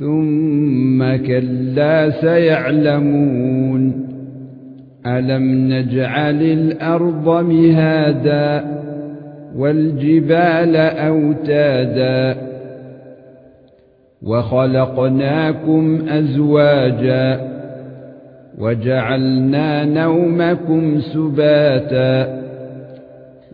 ثم كلا سيعلمون ألم نجعل الأرض مهادا والجبال أوتادا وخلقناكم أزواجا وجعلنا نومكم سباتا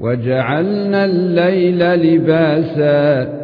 وجعلنا الليل لباسا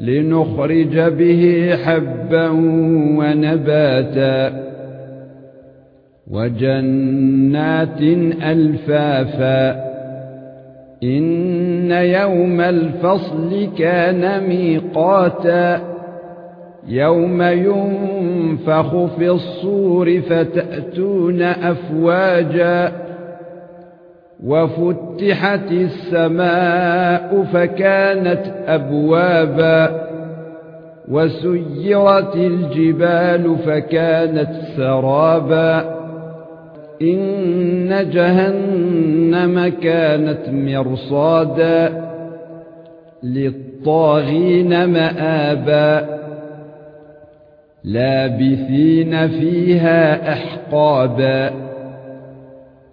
لنخرج به حبا ونباتا. وجنات ألفافا. إن يوم الفصل كان ميقاتا. يوم ينفخ في الصور فتأتون أفواجا. وفتحت السماء فكانت أبوابا وسيرت الجبال فكانت سرابا إن جهنم كانت مرصادا للطاغين مآبا لابثين فيها أحقابا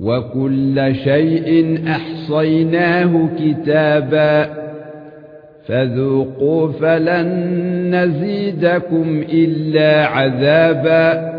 وكل شيء أحصيناه كتابا. فذوقوا فلن نزيدكم إلا عذابا.